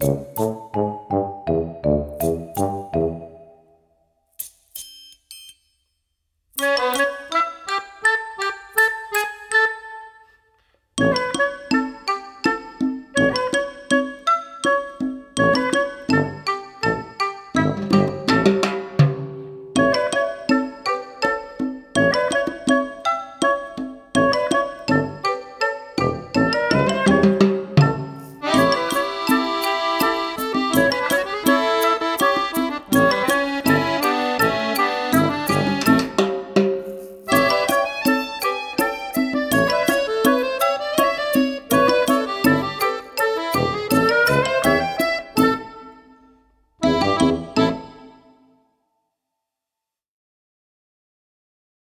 嗯